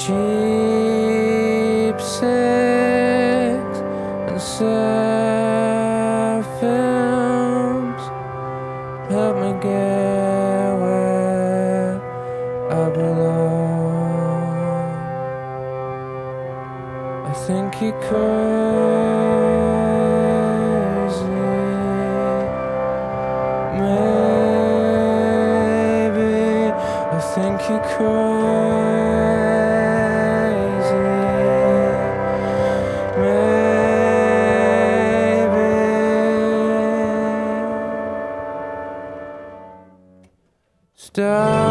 Cheap sex and sad films help me get where I belong. I think you're crazy. Stop.